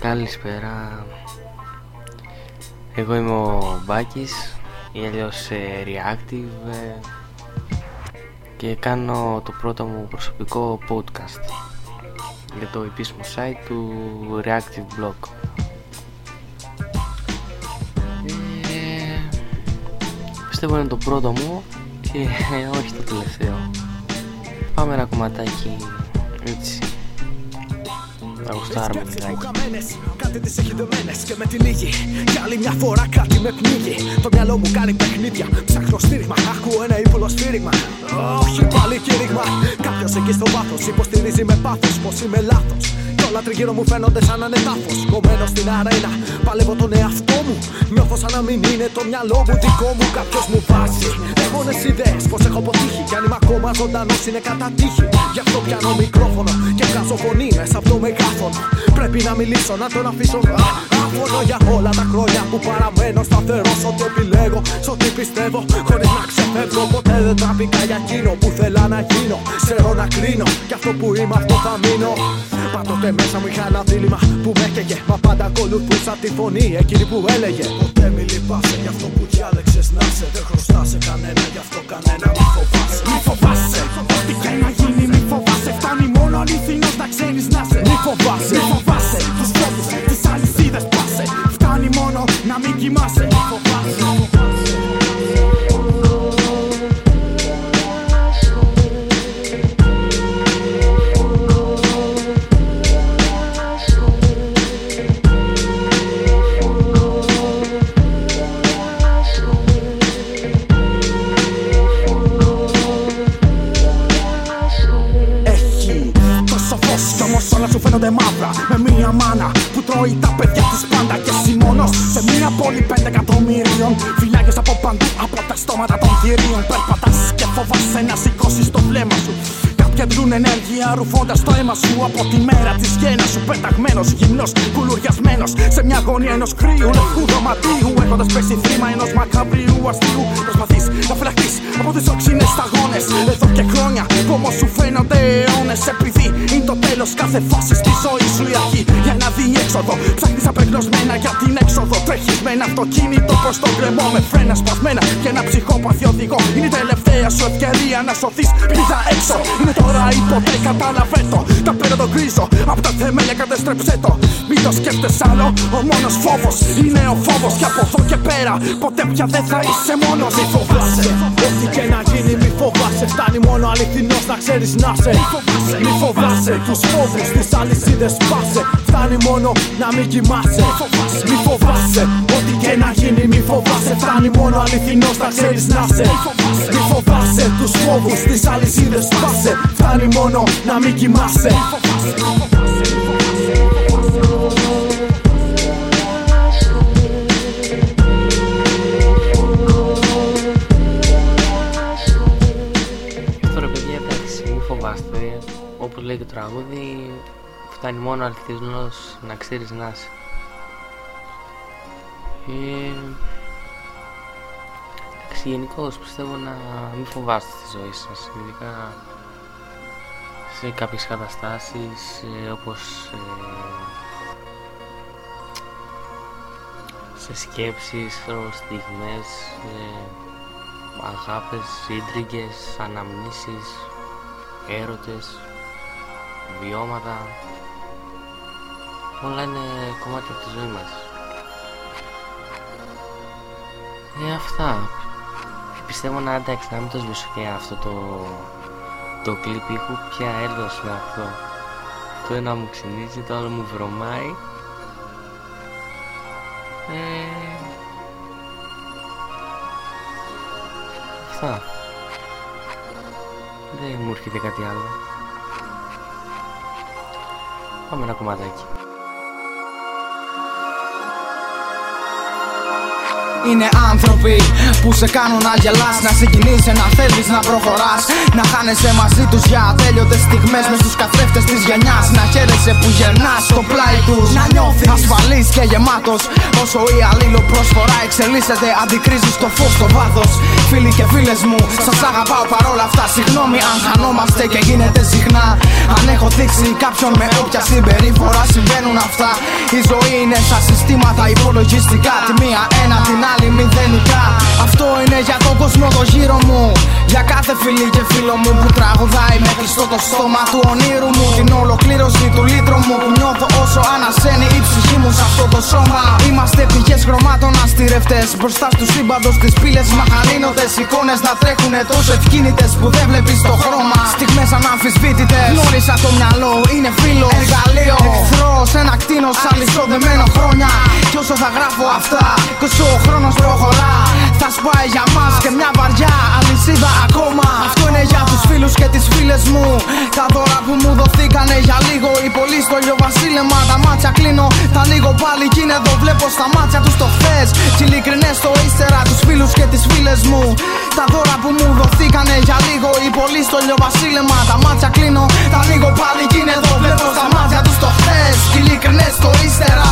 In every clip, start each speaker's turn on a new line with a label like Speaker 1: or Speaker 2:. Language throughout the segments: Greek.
Speaker 1: Καλησπέρα. Εγώ είμαι ο Μπάκης ή αλλιώς ε, Reactive ε, και κάνω το πρώτο μου προσωπικό podcast για το επίσημο site του Reactive Blog. Ε, Πιστεύω είναι το πρώτο μου και όχι το τελευταίο. Πάμε ένα κομματάκι έτσι να γουστάρουμε λιγάκι.
Speaker 2: Κάτι τις έχει δεμένες και με την λίγη Κι άλλη μια φορά κάτι με πνίγει. Το μυαλό μου κάνει παιχνίδια Ψάχνω στήριγμα, ακούω ένα ύπουλο σφύριγμα. Όχι πάλι κήρυγμα. Κάποιος εκεί στο βάθος υποστηρίζει με πάθος Πως είμαι λάθος. Κι όλα τριγύρω μου φαίνονται σαν να είναι τάφος. Κομμένο στην αρένα, παλεύω τον εαυτό μου. Νιώθω σαν να μην είναι το μυαλό μου δικό μου. Κάποιος μου βάζει Έμονες ιδέες πως έχω αποτύχει. Κι αν είμαι ακόμα ζωντανός είναι κατά τύχη Γι' αυτό πιάνω μικρόφωνο και βγάζω φωνή μέσα από το μεγάφωνο. Πρέπει να μιλήσω, να τον αφήσω άφωνο για όλα τα χρόνια που παραμένω σταθερό. Ό,τι επιλέγω, σ' ό,τι πιστεύω Χωρίς να ξεφεύγω, ποτέ. Δεν τραπήκα για εκείνο που θέλα να γίνω. Ξέρω να κρίνω, κι αυτό που είμαι αυτό θα μείνω. Πάντοτε μέσα μου είχα ένα δίλημα που με έκαιγε. Μα πάντα ακολουθούσα τη φωνή εκείνη που έλεγε. Ποτέ μη λυπάσαι γι' αυτό που διάλεξες να σε Δεν χρωστά σε κανένα γι' αυτό κανένα μη φοβάσαι. Μη φοβάσαι, ό,τι και να γίνει μάνα που τρώει τα παιδιά της πάντα Και εσύ μόνος. Σε μία πόλη πέντε εκατομμύριων. Φυλάκες από παντού από τα στόματα των θηρίων Περπατάς και φοβάσαι να σηκώσεις το βλέμμα σου. Κάποιοι αντλούν ενέργεια ρουφώντας το αίμα σου. Από τη μέρα της γέννας σου πεταγμένος Γυμνός, κουλουριασμένος. Σε μια γωνία ενός κρύου λευκού δωματίου. Έχοντας πέσει θύμα ενός μακαβρίου αστείου Προσπαθείς να φυλαχτείς από τις οξύνες σταγόνες Εδώ και χρόνια που όμως σου φαίνονται αιώνες. Επειδή είναι το τέλος κάθε φάση στη ζωή σου η αρχή. Για να δει έξοδο Ψάχνεις απεγνωσμένα για την έξοδο. Τρέχεις με ένα αυτοκίνητο προς το γκρεμό Με φρένα σπασμένα και ένα ψυχόπαθι οδηγό. Είναι η τελευταία σου ευκαιρία να σωθείς Πήδα έξω. Είναι τώρα ή ποτέ κατάλαβε το Τα πέρα το γκρίζο Απ' τα θεμέλια κατέστρεψέ το. Μην το σκέφτεσαι άλλο Ο μόνος φόβος είναι ο φόβος. Και από εδώ και πέρα ποτέ πια δεν θα είσαι μόνος. Μη φοβάσαι Ό,τι και να γίνει μη φοβάσαι. Φτάνει μόνο αληθινός να ξέρεις να σε Μη φοβάσαι Τους φόβους τις αλυσίδες πάσε Φτάνει μόνο να μην κοιμάσαι. Μη φοβάσαι Ό,τι και να γίνει μη φοβάσαι. Φτάνει μόνο αληθινός να ξέρεις να σε Μη φοβάσαι Τους φόβους τις αλυσίδες πάσε Φτάνει μόνο να μην κοιμάσαι
Speaker 1: τραγούδι Φτάνει μόνο αληθινός να ξέρεις να είσαι. Ε, Εντάξει γενικώς πιστεύω να μην φοβάστε τη ζωή σας Ειδικά σε κάποιες καταστάσεις ε, όπως ε, σε σκέψεις, ξέρω, στιγμές, ε, αγάπες, σύντριγγες, αναμνήσεις, έρωτες, βιώματα. Όλα είναι κομμάτια από της ζωής μας. Ε, αυτά. Πιστεύω να εντάξει να μην το σβήσω και αυτό το το κλιπ ήχου πια έλδος με αυτό. Το ένα μου ξυνίζει, το άλλο μου βρωμάει. Ε, αυτά. Δεν μου έρχεται κάτι άλλο πάμε ένα κομματάκι
Speaker 3: Είναι άνθρωποι που σε κάνουν να γελάς Να συγκινείσαι, να θέλεις να προχωράς. Να χάνεσαι μαζί τους για ατέλειωτες στιγμές Μες στους καθρέφτες της γενιάς. Να χαίρεσαι που γερνάς στο πλάι τους. Να νιώθεις. Ασφαλής και γεμάτος. Όσο η αλληλοπρόσφορα εξελίσσεται Αντικρίζεις το φως στο βάθος. Φίλοι και φίλες μου, σας αγαπάω παρόλα αυτά. Συγγνώμη αν χανόμαστε και γίνεται συχνά. Αν έχω δείξει κάποιον με όποια συμπεριφορά Συμβαίνουν αυτά. Η ζωή είναι σαν συστήματα υπολογιστικά. Τη μία ένα, την άλλη μηδενικά. Αυτό είναι για τον κόσμο το γύρω μου. Για κάθε φίλη και φίλο μου που τραγουδάει με κλειστό το στόμα του ονείρου μου. Την ολοκλήρωση του λίτρου μου που νιώθω όσο ανασένει η ψυχή μου σε αυτό το σώμα. Είμαστε πηγές χρωμάτων αστηρευτέ μπροστά στους σύμπαντος τις πύλες μαχαλίνωτε. Εικόνες να τρέχουν τόσο ευκίνητε που δεν βλέπεις το χρώμα. Στιγμές αναμφισβήτητες. Γνώρισα το μυαλό, είναι φίλο. Εργαλείο. Εχθρός, ένα κτίνο αλυσοδεμένο χρόνια. Κι όσο θα γράφω αυτά, όσο ο χρόνος προχωρά. Θα σπάει για μας και μια βαριά αλυσίδα ακόμα. Αυτό είναι για τους φίλους και τις φίλες μου. Τα δώρα που μου δοθήκανε για λίγο. Οι πολύ στο βασίλεμα. Τα μάτια κλείνω, τα λίγο πάλι. Κι είναι εδώ βλέπω στα μάτια τους το χθε. Κι ειλικρινές το ύστερα τους φίλους και τις φίλες μου. Τα δώρα που μου δοθήκανε για λίγο. Οι πολύ στο βασίλεμα. Τα μάτια κλείνω, τα λίγο πάλι. Κι είναι εδώ βλέπω στα μάτια τους το χθε. Κι ειλικρινές το ύστερα.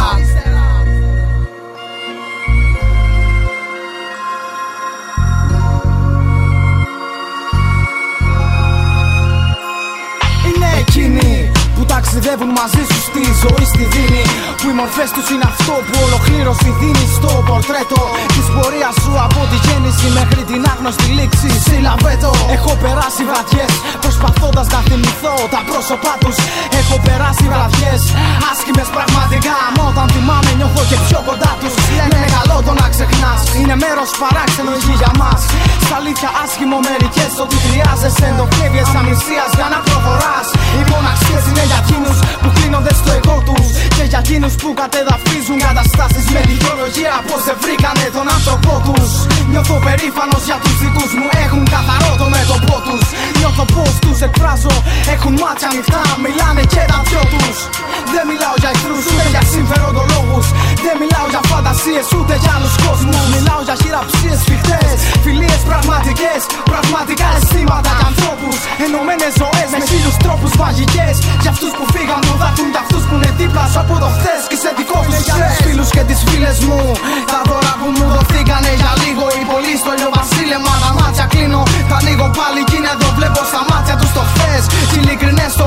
Speaker 3: Ταξιδεύουν μαζί σου στη ζωή στη δίνη. Που οι μορφές τους είναι αυτό που ολοκλήρωση δίνει στο πορτρέτο της πορείας σου από τη γέννηση μέχρι την άγνωστη λήξη. Συλλαβέτο. Έχω περάσει βραδιές προσπαθώντας να θυμηθώ τα πρόσωπά τους. Έχω περάσει βραδιές άσχημε πραγματικά. Μα όταν θυμάμαι νιώθω και πιο κοντά τους. Είναι καλό το να ξεχνάς. Είναι μέρος παράξενο η για μας. Σ' αλήθεια άσχημο μερικές ότι χρειάζεσαι εντοπλεύειε αμυσία για να προχωράς. Οι μοναξίε είναι για εκείνους που κλείνονται στο εγώ τους και για εκείνους που κατεδαφίζουν καταστάσεις με δικαιολογία πως δεν βρήκανε τον άνθρωπό τους. Νιώθω περήφανος για τους δικούς μου, έχουν καθαρό το μέτωπό τους. Νιώθω πως τους εκφράζω, έχουν μάτια ανοιχτά, μιλάνε και τα δυο τους. Δεν μιλάω για εχθρούς ούτε για συμφεροντολόγου. Δεν μιλάω για φαντασίες ούτε για άλλους κόσμους. Μιλάω για χειραψίες σφιχτέ, φιλίες πραγματικές, πραγματικά αισθήματα τρόπου μαγικές. Για αυτούς που φύγαν μου δάτουν για αυτούς που είναι δίπλα σου από το χθες και σε δικό τους για τους φίλους και τις φίλες μου. Τα δώρα που μου δοθήκανε για λίγο οι πολύ στο βασίλεμα. Τα μάτια κλείνω, τα λίγο πάλι κι είναι εδώ βλέπω στα μάτια τους το χθες. Τι ειλικρινές το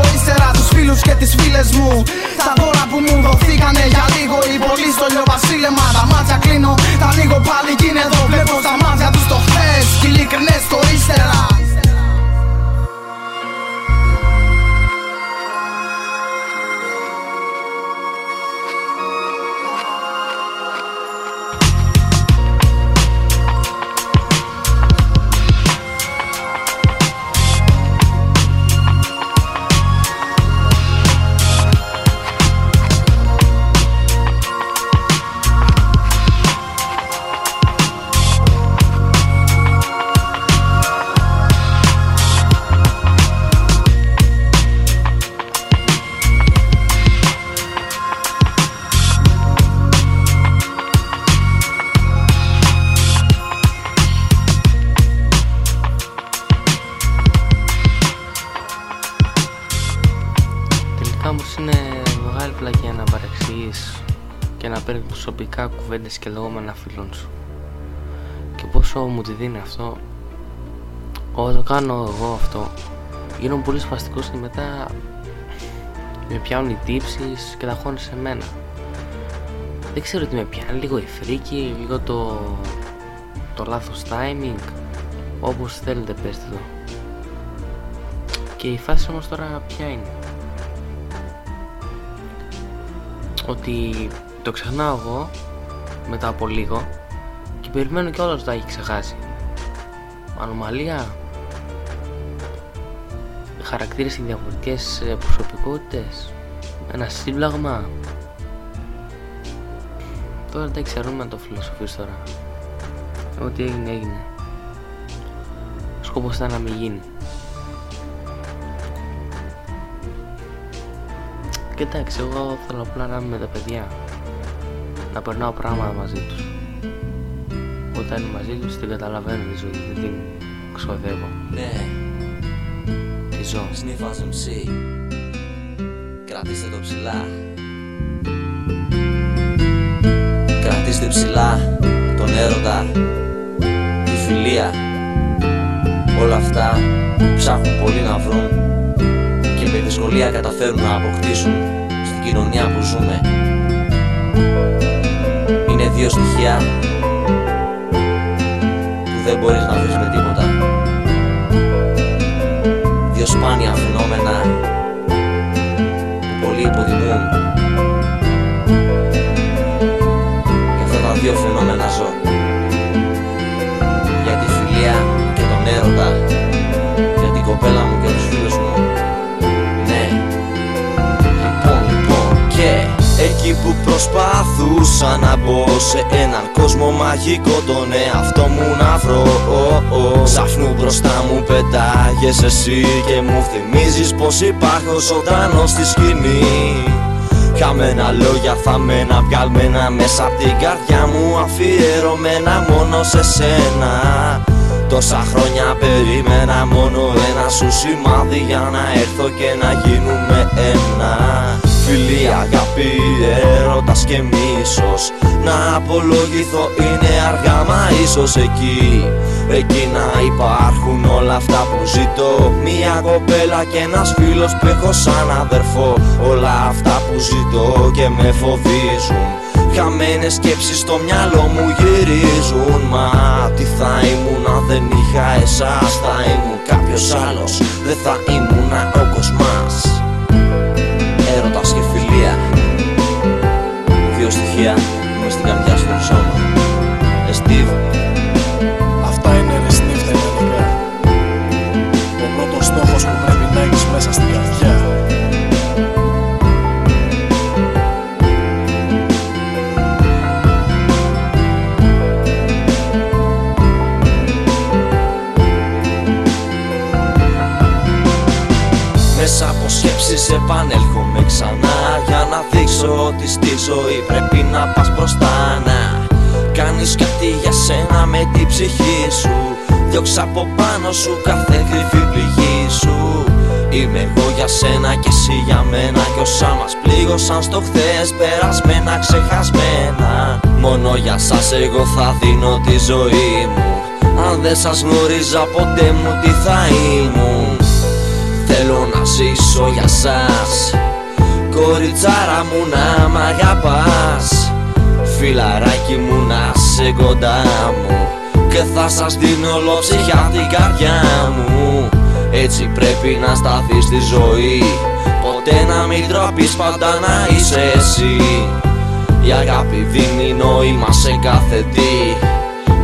Speaker 1: κουβέντες και λεγόμενα φίλων σου. Και πόσο μου τη δίνει αυτό. Όταν το κάνω εγώ αυτό γίνομαι πολύ σπαστικός και μετά με πιάνουν οι τύψεις και τα χώνει σε μένα. Δεν ξέρω τι με πιάνει, λίγο η φρίκη, λίγο το, το λάθος timing. Όπως θέλετε πέστε το. Και η φάση όμως τώρα ποια είναι. Ότι το ξεχνάω εγώ μετά από λίγο και περιμένω και όλος τα έχει ξεχάσει. Ανομαλία. Χαρακτήρες και διαφορετικές ε, προσωπικότητες. Ένα σύμπλαγμα. Τώρα δεν ξέρουμε να το φιλοσοφείς τώρα. Ό,τι έγινε έγινε. Ο σκόπος ήταν να μην γίνει. Κοιτάξτε, εγώ θέλω απλά να είμαι με τα παιδιά να περνάω πράγματα μαζί τους. Όταν είμαι μαζί τους την καταλαβαίνω τη ζωή, δεν την ξοδεύω. Ναι. Τη ζω. Sniffles MC Κρατήστε το ψηλά. Κρατήστε ψηλά τον έρωτα Τη φιλία. Όλα αυτά ψάχνουν πολύ να βρουν Και με δυσκολία καταφέρουν να αποκτήσουν Στην κοινωνία που ζούμε
Speaker 4: Δύο στοιχεία που δεν μπορείς να βρεις με τίποτα. Δύο σπάνια φαινόμενα που πολλοί υποτιμούν προσπαθούσα να μπω σε έναν κόσμο μαγικό τον εαυτό μου να βρω. Ξαφνού μπροστά μου πετάγες εσύ και μου θυμίζεις πως υπάρχω ζωντανός στη σκηνή. Χαμένα λόγια θα μένα βγαλμένα μέσα από την καρδιά μου αφιερωμένα μόνο σε σένα. Τόσα χρόνια περίμενα μόνο ένα σου σημάδι για να έρθω και να γίνουμε ένα Φίλοι, αγάπη, έρωτας και μίσος. Να απολογηθώ είναι αργά μα ίσως εκεί. Εκεί να υπάρχουν όλα αυτά που ζητώ. Μια κοπέλα και ένας φίλος που έχω σαν αδερφό. Όλα αυτά που ζητώ και με φοβίζουν. Χαμένες σκέψεις στο μυαλό μου γυρίζουν. Μα τι θα ήμουν αν δεν είχα εσάς Θα ήμουν κάποιος άλλος. Δεν θα ήμουν ο κοσμάς Δύο στοιχεία μες στην καρδιά στο σώμα. Εστίβ
Speaker 5: Αυτά είναι ρε σνίφτα ιδανικά Ο πρώτος στόχος που πρέπει να έχεις μέσα στην καρδιά.
Speaker 4: Μέσα από σκέψεις επανέλχομαι ξανά Για να δείξω ότι στη ζωή πρέπει να πας μπροστά να Κάνεις κάτι για σένα με την ψυχή σου. Διώξα από πάνω σου κάθε κρυφή πληγή σου. Είμαι εγώ για σένα και εσύ για μένα. Κι όσα μας πλήγωσαν στο χθες περασμένα ξεχασμένα. Μόνο για σας εγώ θα δίνω τη ζωή μου. Αν δεν σας γνωρίζα ποτέ μου τι θα ήμουν. Θέλω να ζήσω για σας Κοριτσάρα μου να μ' αγαπάς. Φιλαράκι μου να σε κοντά μου. Και θα σας δίνω όλο ψυχιά την καρδιά μου. Έτσι πρέπει να σταθείς στη ζωή. Ποτέ να μην τροπείς πάντα να είσαι εσύ. Η αγάπη δίνει νόημα σε κάθε τι.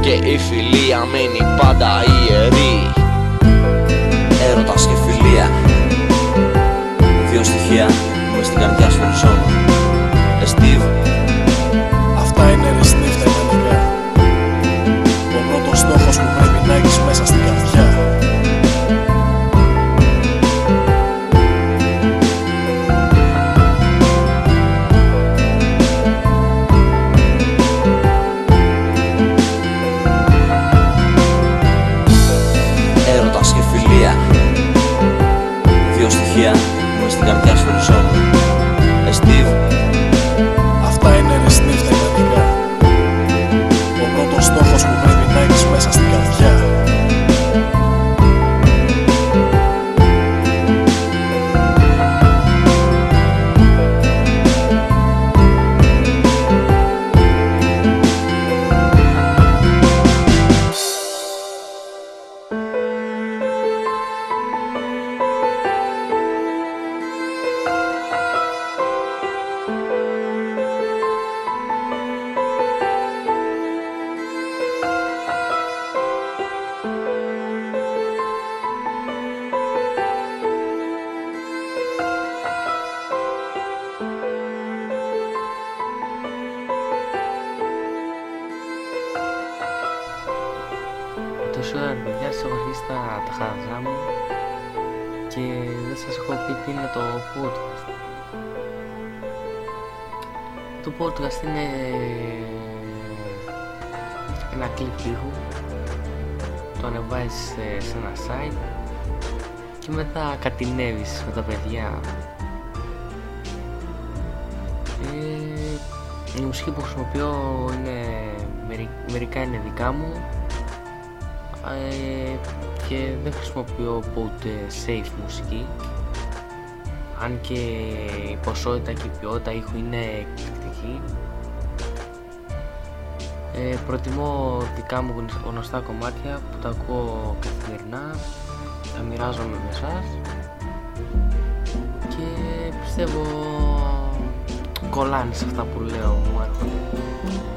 Speaker 4: Και η φιλία μένει πάντα ιερή. Έρωτας και φιλία. Δύο στοιχεία μες στην
Speaker 1: Τόση ώρα ρε παιδιά σας έχω αρχίσει τα, τα χαραζά μου και δεν σας έχω πει τι είναι το podcast. Το podcast είναι ένα κλιπ ήχου. Το ανεβάζεις σε, σε ένα site και μετά κατηνεύεις με τα παιδιά. Ε, η μουσική που χρησιμοποιώ είναι μερι- μερικά είναι δικά μου ε, και δεν χρησιμοποιώ ποτέ safe μουσική. Αν και η ποσότητα και η ποιότητα ήχου είναι εκπληκτική. Ε, προτιμώ δικά μου γνωστά κομμάτια που τα ακούω καθημερινά, τα μοιράζομαι με εσάς. Και πιστεύω κολλάνε σε αυτά που λέω μου έρχονται.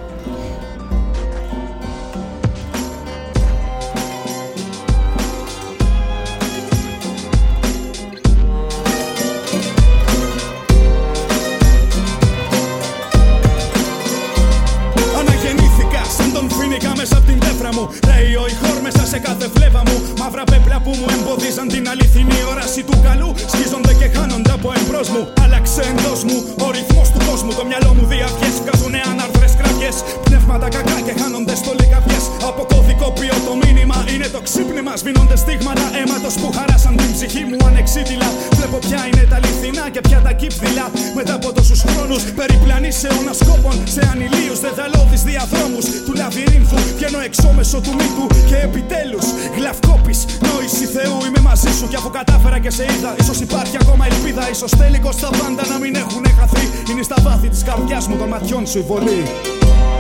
Speaker 2: Σε κάθε φλέβα μου. Μαύρα πέπλα που μου εμποδίζαν την αληθινή όραση του καλού. Σκίζονται και χάνονται από εμπρός μου. Άλλαξε εντός μου ο ρυθμός του κόσμου. Το μυαλό μου διαβιέ βγάζουν ανάρθρες κραυγέ. Πνεύματα κακά και χάνονται στο λικαβιέ. Από κωδικοποιώ το μήνυμα είναι το ξύπνημα. Σβήνονται στίγματα αίματος που χαράσαν την ψυχή μου ανεξίτηλα. Βλέπω ποια είναι τα αληθινά και ποια τα κύψδηλα. Μετά από τόσους χρόνους περιπλανής σε σκόπων. Σε ανηλίους δεδαλώδεις διαδρόμους του λαβυρίνθου. Βγαίνω εξώ μέσω του μύτου και επιτέλους τέλου. Γλαυκόπης, νόηση Θεού είμαι μαζί σου. Και αφού κατάφερα και σε είδα, ίσως υπάρχει ακόμα ελπίδα. σω τέλικος τα πάντα να μην έχουν χαθεί. Είναι στα βάθη της καρδιάς μου των ματιών σου η βολή. Σαν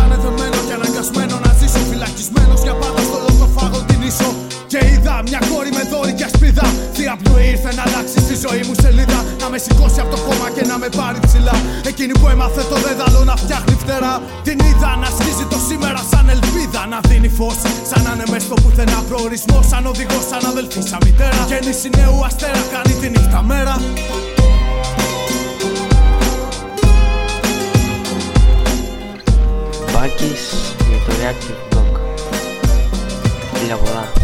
Speaker 2: Να με κρατάνε δεμένο και αναγκασμένος να ζήσω Φυλακισμένος για πάντα στο φάγο την ίσο. Και είδα μια κόρη με δόρυ και ασπίδα. Θεία πλοή ήρθε να αλλάξει στη ζωή μου σελίδα. Να με σηκώσει από το κόμμα και να με πάρει ψηλά. Εκείνη που έμαθε το δέδαλο να φτιάχνει φτερά. Την είδα να σκίζει το σήμερα σαν ελπίδα. Να δίνει φως σαν να είναι μες στο πουθενά. Προορισμό Σαν οδηγό, σαν αδελφή, σαν μητέρα. Γέννηση νέου αστέρα κάνει τη νύχτα μέρα
Speaker 1: Μπάκης με το Reactive Dog. Φιλιά πολλά.